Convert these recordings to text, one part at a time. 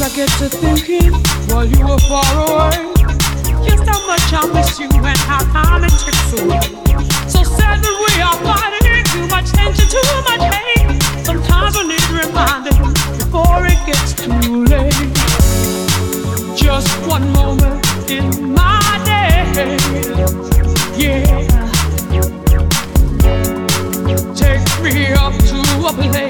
Sometimes I get to thinking while you were far away, just how much I miss you and how time it takes away. So sad that we are fighting too much tension, too much hate. Sometimes we need reminding before it gets too late. Just one moment in my day, yeah. Take me up to a place.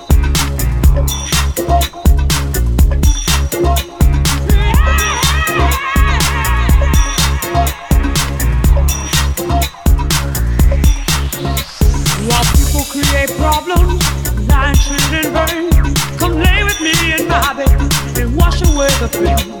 Thank you.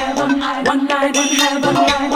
one night, one night, one night.